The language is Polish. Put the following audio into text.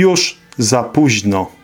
już za późno.